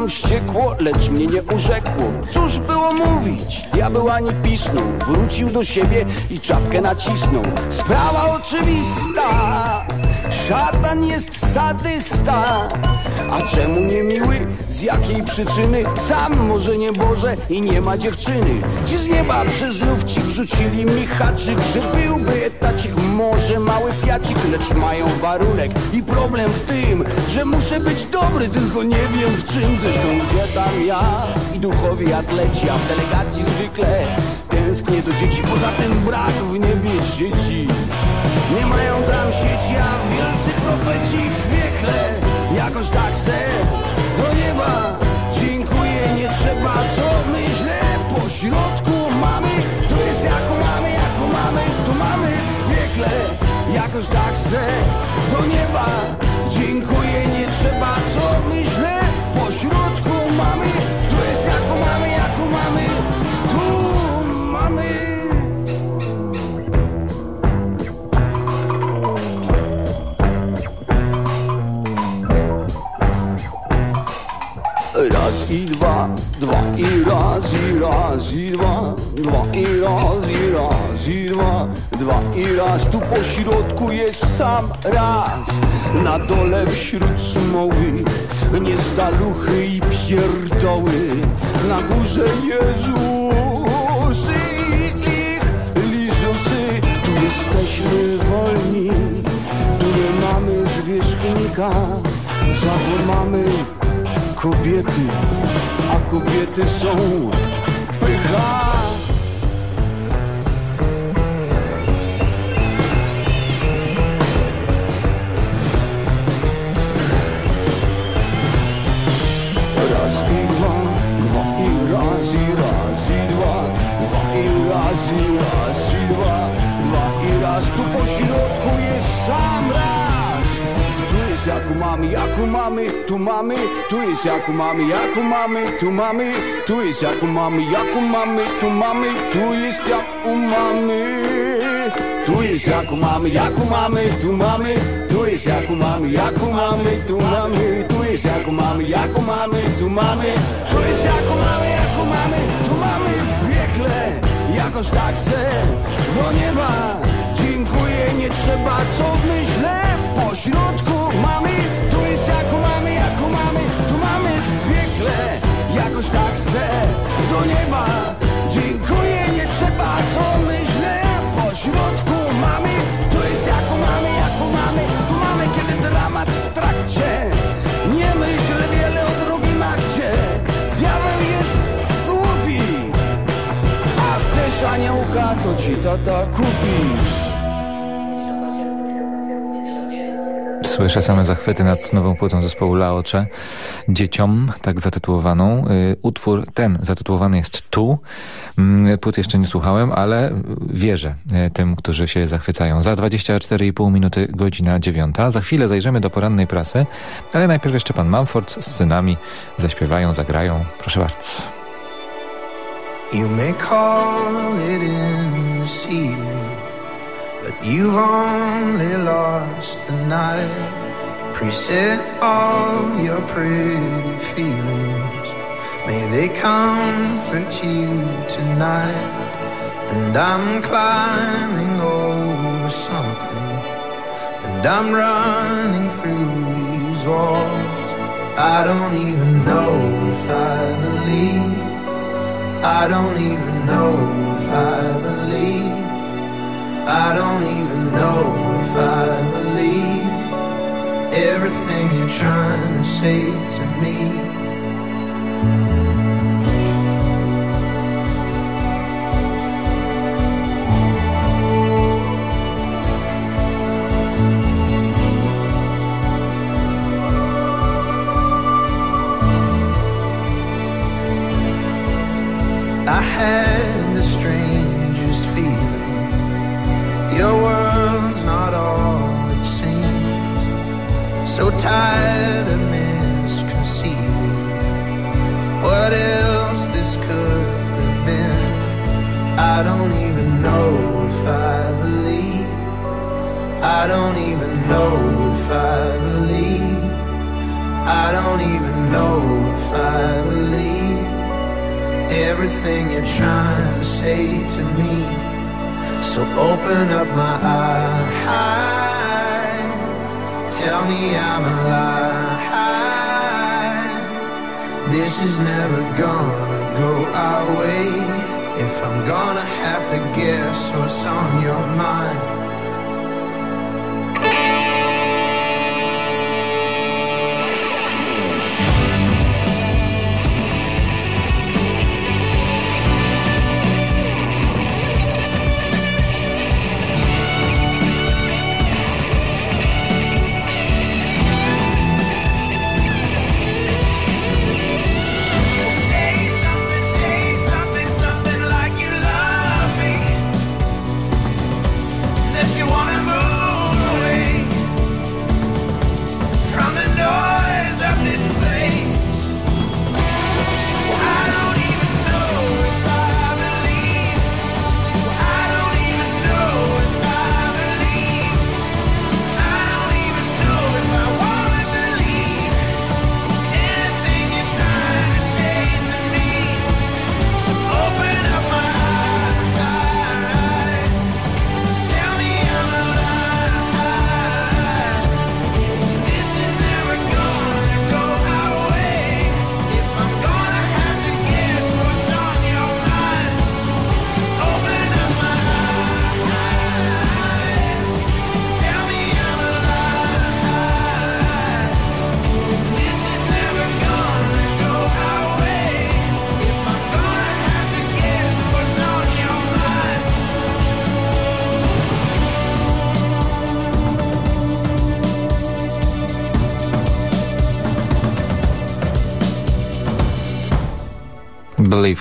Wściekło, lecz mnie nie urzekło. Cóż było mówić, diabeł ani pisnął. Wrócił do siebie i czapkę nacisnął. Sprawa oczywista Szatan jest sadysta. A czemu nie miły? Z jakiej przyczyny? Sam może nie Boże i nie ma dziewczyny. Ci z nieba przez lufcik wrzucili mi haczyk Że byłby etacik, może mały fiacik Lecz mają warunek. I problem w tym Że muszę być dobry, tylko nie wiem w czym. Zresztą gdzie tam ja i duchowi atleci A w delegacji zwykle tęsknię do dzieci. Poza tym brak w niebie dzieci Nie mają tam sieci, a wielcy profeci w piekle. Jakoś tak se do nieba Dziękuję, nie trzeba, co myślę Po środku mamy, to jest jako mamy, jako mamy To mamy w piekle. Jakoś tak se do nieba Dziękuję, nie trzeba, co myślę Po środku mamy, to jest jako mamy, jako mamy i dwa, dwa i raz i raz i dwa Dwa i raz i raz i dwa Dwa i raz. Tu po środku jest sam raz. Na dole wśród smoły Nie staluchy i pierdoły. Na górze Jezusy i ich Lizusy. Tu jesteśmy wolni. Tu nie mamy zwierzchnika. Za to mamy kobiety, a kobiety są pycha. Raz i dwa, dwa i raz i raz i dwa, dwa i raz i raz i dwa, dwa i raz. Tu po środku jest sam raz. Jest jak u mamy, jak u mamy, tu mamy, tu jest jak u mamy, jak u mamy, tu mamy, tu jest jak u mamy, jak u mamy, tu mamy, tu jest jak u mamy. Tu jest jak u mamy, jak u mamy, tu mamy, tu jest jak u mamy, jak u mamy, tu mamy, tu jest jak u mamy, jak u mamy, tu mamy, tu jest jak u mamy, jak u mamy, tu mamy w piekle, jakoś tak se do nieba. Dziękuję, nie trzeba, co myślę, po środku mamy, tu jest jak mamy, jak mamy, tu mamy w piekle, jakoś tak se do nieba. Dziękuję, nie trzeba, co myślę, po środku mamy, tu jest jak mamy, jak mamy, tu mamy, kiedy dramat w trakcie. Nie myśl wiele o drugim akcie, diabeł jest głupi, a chcesz aniołka, to ci tata kupi. Słyszę same zachwyty nad nową płytą zespołu Laocze. Dzieciom, tak zatytułowaną. Y, Utwór ten zatytułowany jest Tu. Mm, Płyty jeszcze nie słuchałem, ale wierzę y, tym, którzy się zachwycają. Za 24,5 minuty godzina dziewiąta. Za chwilę zajrzymy do porannej prasy, ale najpierw jeszcze pan Mumford z synami zaśpiewają, zagrają. Proszę bardzo. You may call it in this evening, but you've only lost the night. Preset all your pretty feelings. May they comfort you tonight. And I'm climbing over something, and I'm running through these walls. I don't even know if I believe. I don't even know if I believe. I don't even know if I believe everything you're trying to say to me. I had tired of misconceiving what else this could have been. I don't even know if I believe. I don't even know if I believe. I don't even know if I believe everything you're trying to say to me. So open up my eyes, tell me I'm alive. This is never gonna go our way. If I'm gonna have to guess what's on your mind.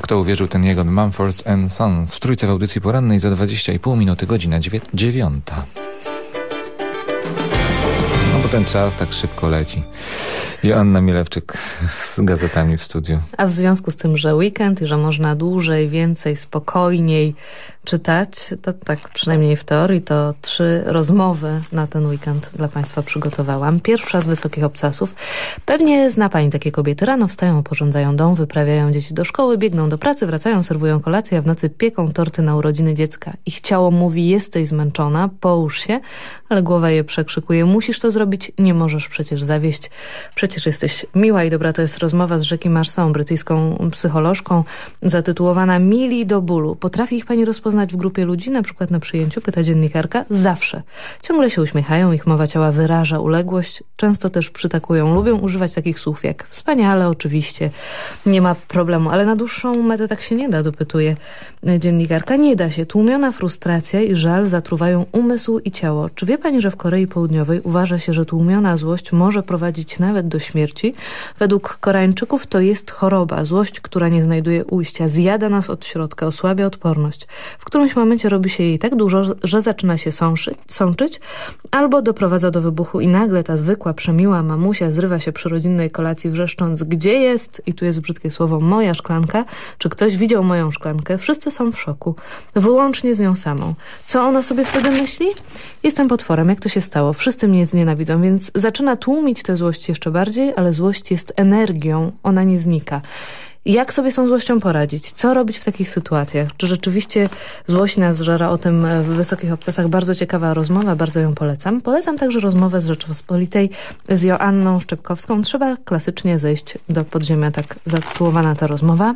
Kto uwierzył, ten Jegon Mumford and Sons w trójce w audycji porannej za 20,5 minuty, godzina dziewię- dziewiąta. No bo ten czas tak szybko leci. Joanna Milewczyk z gazetami w studiu. A w związku z tym, że weekend i że można dłużej, więcej, spokojniej czytać, to tak przynajmniej w teorii, to trzy rozmowy na ten weekend dla Państwa przygotowałam. Pierwsza z Wysokich Obcasów. Pewnie zna Pani takie kobiety. Rano wstają, porządzają dom, wyprawiają dzieci do szkoły, biegną do pracy, wracają, serwują kolację, a w nocy pieką torty na urodziny dziecka. Ich ciało mówi, jesteś zmęczona, połóż się, ale głowa je przekrzykuje, musisz to zrobić, nie możesz przecież zawieść, przecież jesteś miła i dobra. To jest rozmowa z Rzeki Marsan, brytyjską psycholożką, zatytułowana Mili do bólu. Potrafi ich Pani rozpoznać w grupie ludzi, na przykład na przyjęciu, pyta dziennikarka, zawsze. Ciągle się uśmiechają, ich mowa ciała wyraża uległość, często też przytakują, lubią używać takich słów jak wspaniale, oczywiście, nie ma problemu, ale na dłuższą metę tak się nie da, dopytuje dziennikarka. Nie da się. Tłumiona frustracja i żal zatruwają umysł i ciało. Czy wie pani, że w Korei Południowej uważa się, że tłumiona złość może prowadzić nawet do śmierci? Według Koreańczyków to jest choroba, złość, która nie znajduje ujścia, zjada nas od środka, osłabia odporność. W którymś momencie robi się jej tak dużo, że zaczyna się sąszyć, sączyć albo doprowadza do wybuchu i nagle ta zwykła, przemiła mamusia zrywa się przy rodzinnej kolacji wrzeszcząc, gdzie jest, i tu jest brzydkie słowo, moja szklanka, czy ktoś widział moją szklankę, wszyscy są w szoku, wyłącznie z nią samą. Co ona sobie wtedy myśli? Jestem potworem, jak to się stało? Wszyscy mnie znienawidzą, więc zaczyna tłumić tę złość jeszcze bardziej, ale złość jest energią, ona nie znika. Jak sobie z tą złością poradzić? Co robić w takich sytuacjach? Czy rzeczywiście złość nas żera? O tym w Wysokich Obcasach bardzo ciekawa rozmowa, bardzo ją polecam. Polecam także rozmowę z Rzeczypospolitej z Joanną Szczepkowską. Trzeba klasycznie zejść do podziemia, tak zatytułowana ta rozmowa.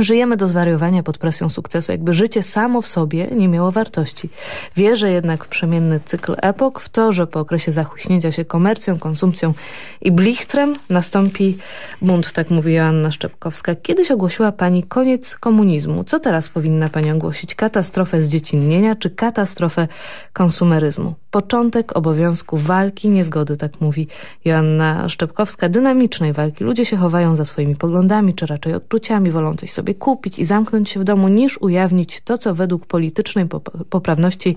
Żyjemy do zwariowania pod presją sukcesu, jakby życie samo w sobie nie miało wartości. Wierzę jednak w przemienny cykl epok, w to, że po okresie zachłyśnięcia się komercją, konsumpcją i blichtrem nastąpi bunt, tak mówi Joanna Szczepkowska. Kiedyś ogłosiła pani koniec komunizmu. Co teraz powinna pani ogłosić? Katastrofę zdziecinnienia czy katastrofę konsumeryzmu? Początek obowiązku walki, niezgody, tak mówi Joanna Szczepkowska, dynamicznej walki. Ludzie się chowają za swoimi poglądami, czy raczej odczuciami, wolą coś sobie kupić i zamknąć się w domu, niż ujawnić to, co według politycznej poprawności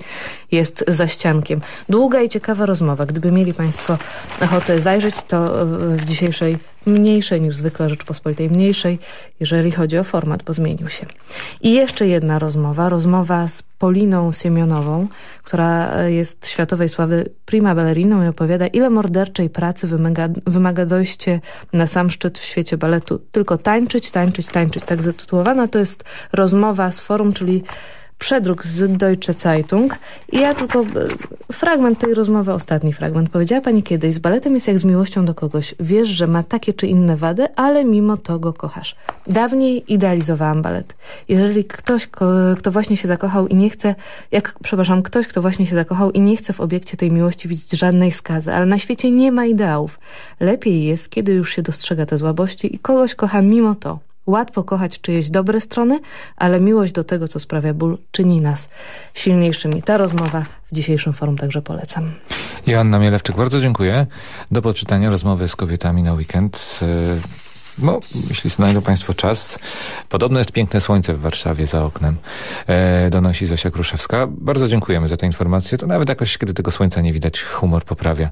jest za ściankiem. Długa i ciekawa rozmowa. Gdyby mieli Państwo ochotę zajrzeć, to w dzisiejszej mniejszej niż zwykle Rzeczpospolitej mniejszej, jeżeli chodzi o format, bo zmienił się. I jeszcze jedna rozmowa, rozmowa z Poliną Siemionową, która jest światowej sławy prima balleriną i opowiada, ile morderczej pracy wymaga, wymaga dojście na sam szczyt w świecie baletu. Tylko tańczyć, tańczyć, tańczyć. Tak zatytułowana to jest rozmowa z forum, czyli przedruk z Deutsche Zeitung i ja tylko e, fragment tej rozmowy, ostatni fragment. Powiedziała pani kiedyś, z baletem jest jak z miłością do kogoś. Wiesz, że ma takie czy inne wady, ale mimo to go kochasz. Dawniej idealizowałam balet. Jeżeli ktoś, kto właśnie się zakochał i nie chce, jak, przepraszam, ktoś, kto właśnie się zakochał i nie chce w obiekcie tej miłości widzieć żadnej skazy, ale na świecie nie ma ideałów. Lepiej jest, kiedy już się dostrzega te słabości i kogoś kocha mimo to. Łatwo kochać czyjeś dobre strony, ale miłość do tego, co sprawia ból, czyni nas silniejszymi. Ta rozmowa w dzisiejszym forum także polecam. Joanna Mielewczyk, bardzo dziękuję. Do poczytania rozmowy z kobietami na weekend. No, jeśli znajdą Państwo czas. Podobno jest piękne słońce w Warszawie za oknem. E, donosi Zosia Kruszewska. Bardzo dziękujemy za tę informację. To nawet jakoś, kiedy tego słońca nie widać, humor poprawia.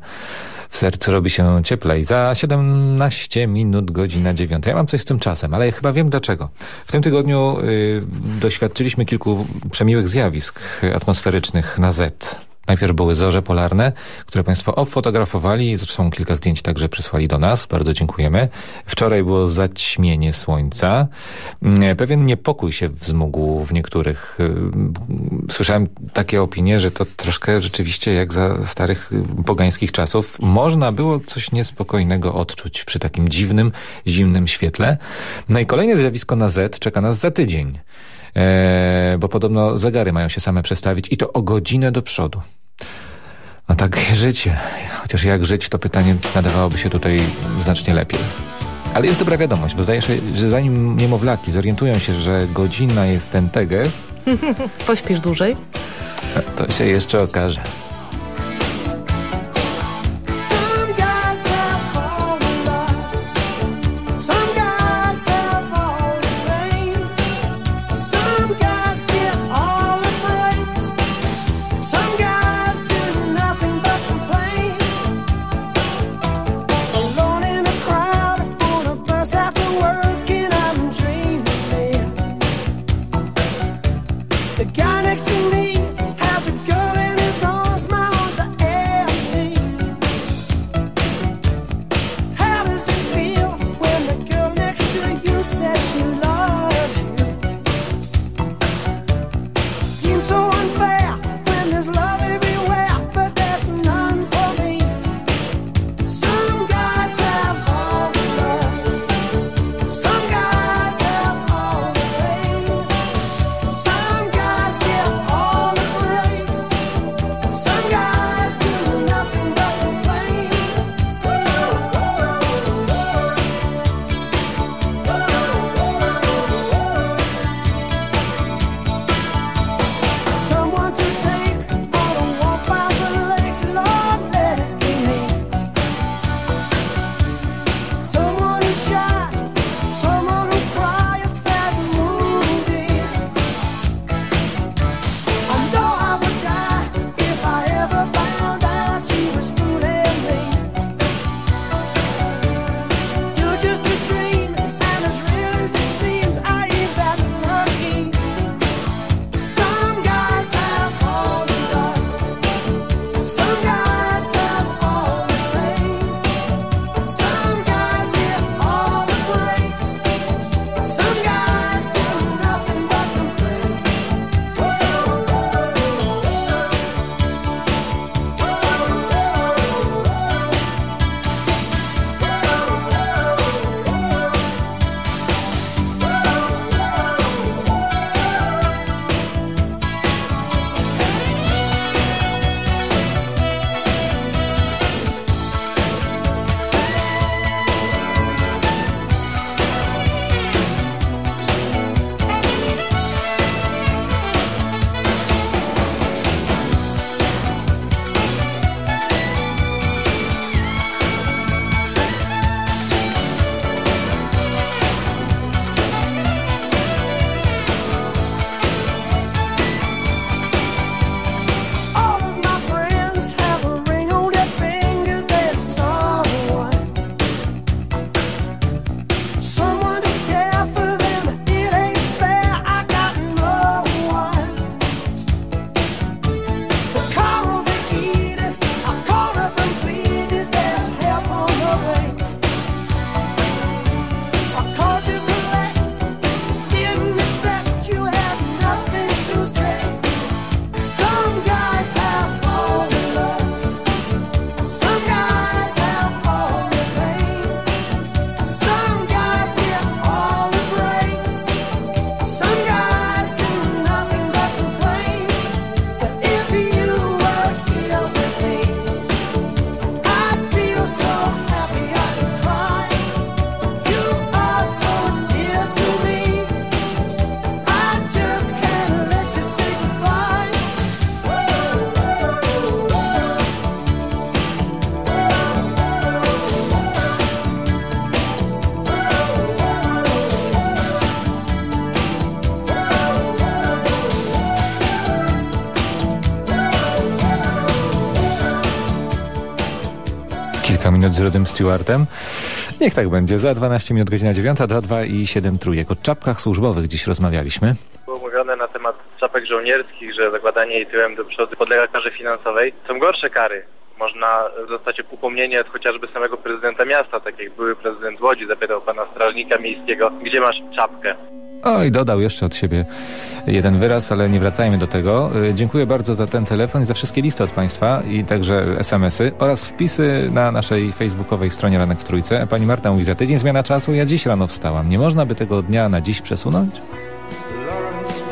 W sercu robi się cieplej. Za 17 minut, godzina 9. Ja mam coś z tym czasem, ale ja chyba wiem dlaczego. W tym tygodniu y, doświadczyliśmy kilku przemiłych zjawisk atmosferycznych na Z. Najpierw były zorze polarne, które Państwo obfotografowali. Zresztą kilka zdjęć także przysłali do nas. Bardzo dziękujemy. Wczoraj było zaćmienie słońca. Mm, pewien niepokój się wzmógł w niektórych. Y, słyszałem takie opinie, że to troszkę rzeczywiście jak za starych y, pogańskich czasów. Można było coś niespokojnego odczuć przy takim dziwnym, zimnym świetle. No i kolejne zjawisko na Z czeka nas za tydzień. E, bo podobno zegary mają się same przestawić i to o godzinę do przodu. No tak życie. Chociaż jak żyć, to pytanie nadawałoby się tutaj znacznie lepiej. Ale jest dobra wiadomość, bo zdaje się, że zanim niemowlaki zorientują się, że godzina jest ten teges... Pośpisz dłużej? To się jeszcze okaże. Rodem Stewartem. Niech tak będzie. Za 12 minut godzina 9, 2 i 7 trójek. O czapkach służbowych dziś rozmawialiśmy. Było mówione na temat czapek żołnierskich, że zakładanie jej tyłem do przodu podlega karze finansowej. Są gorsze kary. Można dostać upomnienie od chociażby samego prezydenta miasta, tak jak były prezydent Łodzi zapytał pana strażnika miejskiego, gdzie masz czapkę. O i dodał jeszcze od siebie jeden wyraz, ale nie wracajmy do tego. Y, Dziękuję bardzo za ten telefon i za wszystkie listy od Państwa i także SMS-y oraz wpisy na naszej facebookowej stronie Ranek w Trójce. Pani Marta mówi, za tydzień zmiana czasu, ja dziś rano wstałam. Nie można by tego dnia na dziś przesunąć? Lawrence,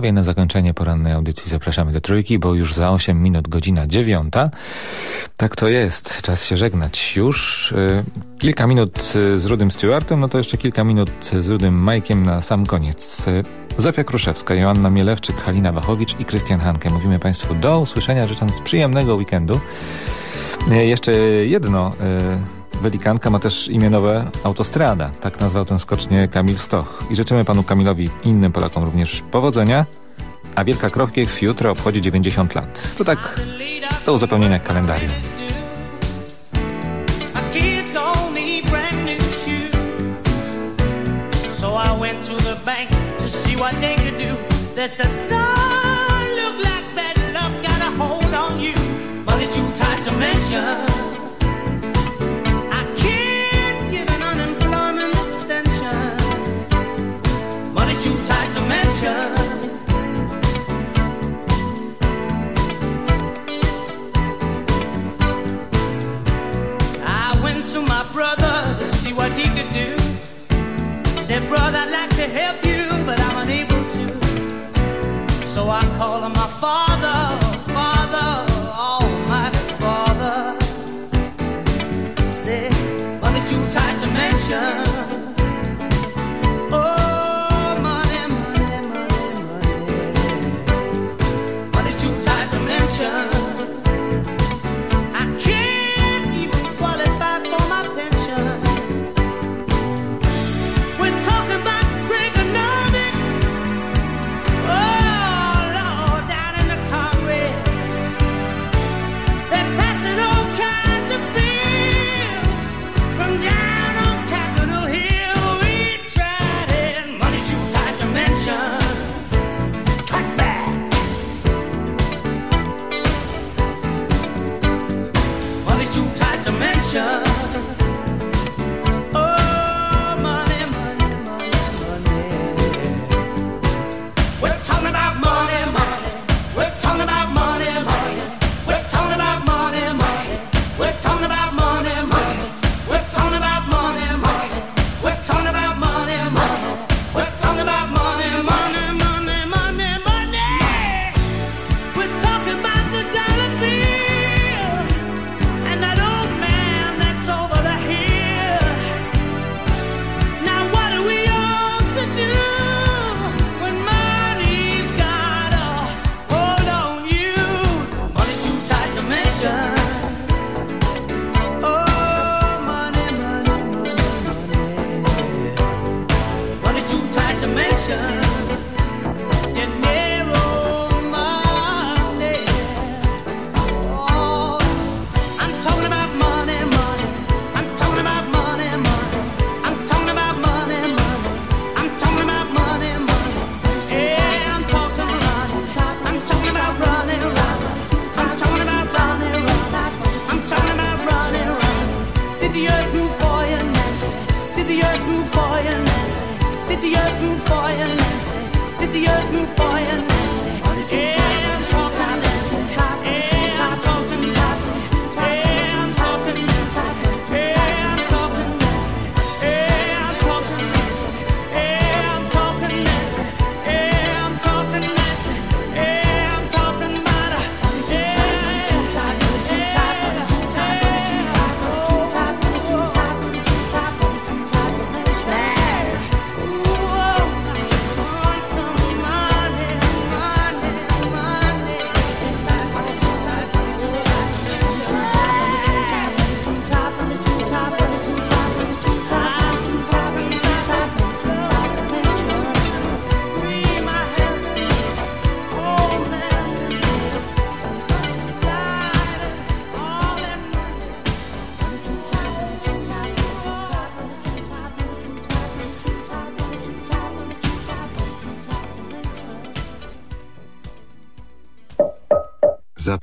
Prawie na zakończenie porannej audycji zapraszamy do trójki, bo już za 8 minut godzina dziewiąta. Tak to jest, czas się żegnać już. Y, Kilka minut y, z Rudym Stewartem, no to jeszcze kilka minut z Rudym Majkiem na sam koniec. Y, Zofia Kruszewska, Joanna Mielewczyk, Halina Wachowicz i Krystian Hanke. Mówimy Państwu do usłyszenia, życząc przyjemnego weekendu. Y, Jeszcze jedno... y, Welikanka ma też imię nowe Autostrada. Tak nazwał tę skocznię Kamil Stoch. I życzymy panu Kamilowi i innym Polakom również powodzenia. A Wielka Krowkiew jutro obchodzi 90 lat. To tak do uzupełnienia kalendarium. Mention. Said, brother, I'd like to help you, but I'm unable to. So I called on my father, father, almighty father. Said, money's too tight to mention.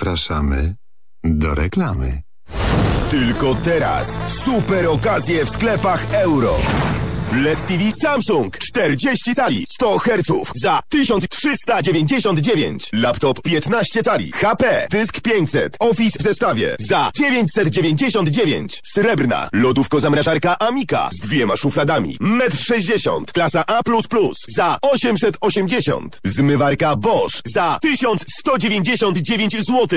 Zapraszamy do reklamy. Tylko teraz super okazje w sklepach euro. LED TV Samsung 40 cali 100 Hz za 1399. Laptop 15 cali HP dysk 500 Office w zestawie za 999. Srebrna lodówko-zamrażarka Amika z dwiema szufladami 1,60 m klasa A++ za 880. Zmywarka Bosch za 1199 zł.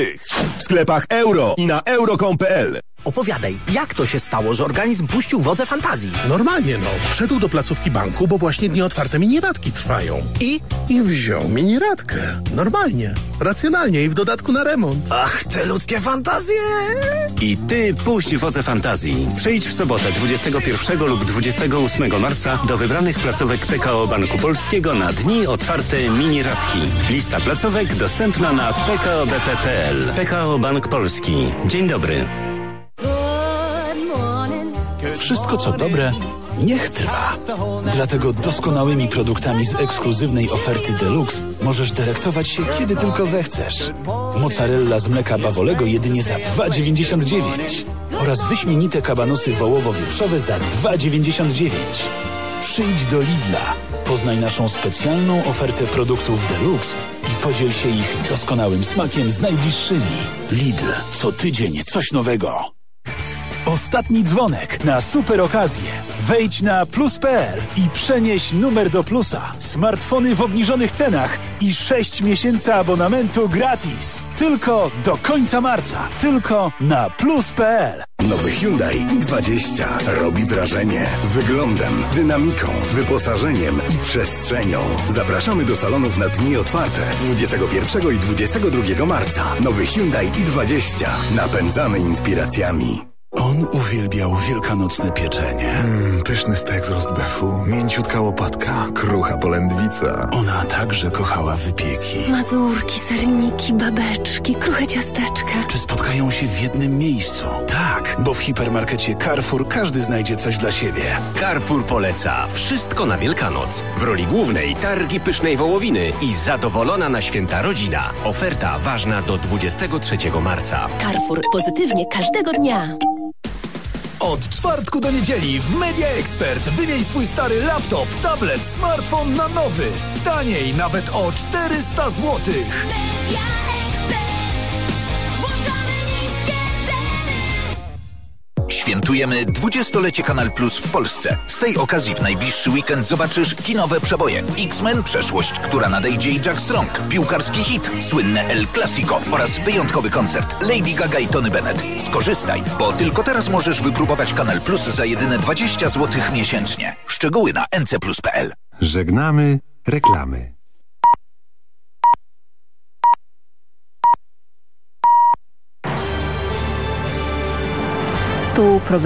W sklepach euro i na euro.com.pl Opowiadaj, jak to się stało, że organizm puścił wodze fantazji? Normalnie no. Wszedł do placówki banku, bo właśnie dni otwarte miniradki trwają. I? I wziął miniradkę. Normalnie. Racjonalnie i w dodatku na remont. Ach, te ludzkie fantazje! I ty puść wodze fantazji. Przyjdź w sobotę 21 lub 28 marca do wybranych placówek PKO Banku Polskiego na dni otwarte mini rzadki. Lista placówek dostępna na pkobp.pl. PKO Bank Polski. Dzień dobry. Wszystko co dobre, niech trwa. Dlatego doskonałymi produktami z ekskluzywnej oferty Deluxe możesz delektować się kiedy tylko zechcesz. Mozzarella z mleka bawolego jedynie za 2,99 oraz wyśmienite kabanosy wołowo-wieprzowe za 2,99. Przyjdź do Lidla, poznaj naszą specjalną ofertę produktów Deluxe i podziel się ich doskonałym smakiem z najbliższymi. Lidl, co tydzień coś nowego. Ostatni dzwonek na super okazję. Wejdź na plus.pl i przenieś numer do plusa. Smartfony w obniżonych cenach i 6 miesięcy abonamentu gratis. Tylko do końca marca. Tylko na plus.pl. Nowy Hyundai i20 robi wrażenie wyglądem, dynamiką, wyposażeniem i przestrzenią. Zapraszamy do salonów na dni otwarte 21 i 22 marca. Nowy Hyundai i20 napędzany inspiracjami. On uwielbiał wielkanocne pieczenie. Mm, pyszny stek z rostbefu, mięciutka łopatka, krucha polędwica. Ona także kochała wypieki. Mazurki, serniki, babeczki, kruche ciasteczka. Czy spotkają się w jednym miejscu? Tak, bo w hipermarkecie Carrefour każdy znajdzie coś dla siebie. Carrefour poleca wszystko na Wielkanoc. W roli głównej targi pysznej wołowiny i zadowolona na święta rodzina. Oferta ważna do 23 marca. Carrefour. Pozytywnie każdego dnia. Od czwartku do niedzieli w Media Expert wymień swój stary laptop, tablet, smartfon na nowy. Taniej nawet o 400 zł. Świętujemy 20-lecie Kanal Plus w Polsce. Z tej okazji w najbliższy weekend zobaczysz kinowe przeboje. X-Men, przeszłość, która nadejdzie i Jack Strong, piłkarski hit, słynne El Clasico oraz wyjątkowy koncert Lady Gaga i Tony Bennett. Skorzystaj, bo tylko teraz możesz wypróbować Kanal Plus za jedyne 20 zł miesięcznie. Szczegóły na ncplus.pl Żegnamy reklamy. Tu program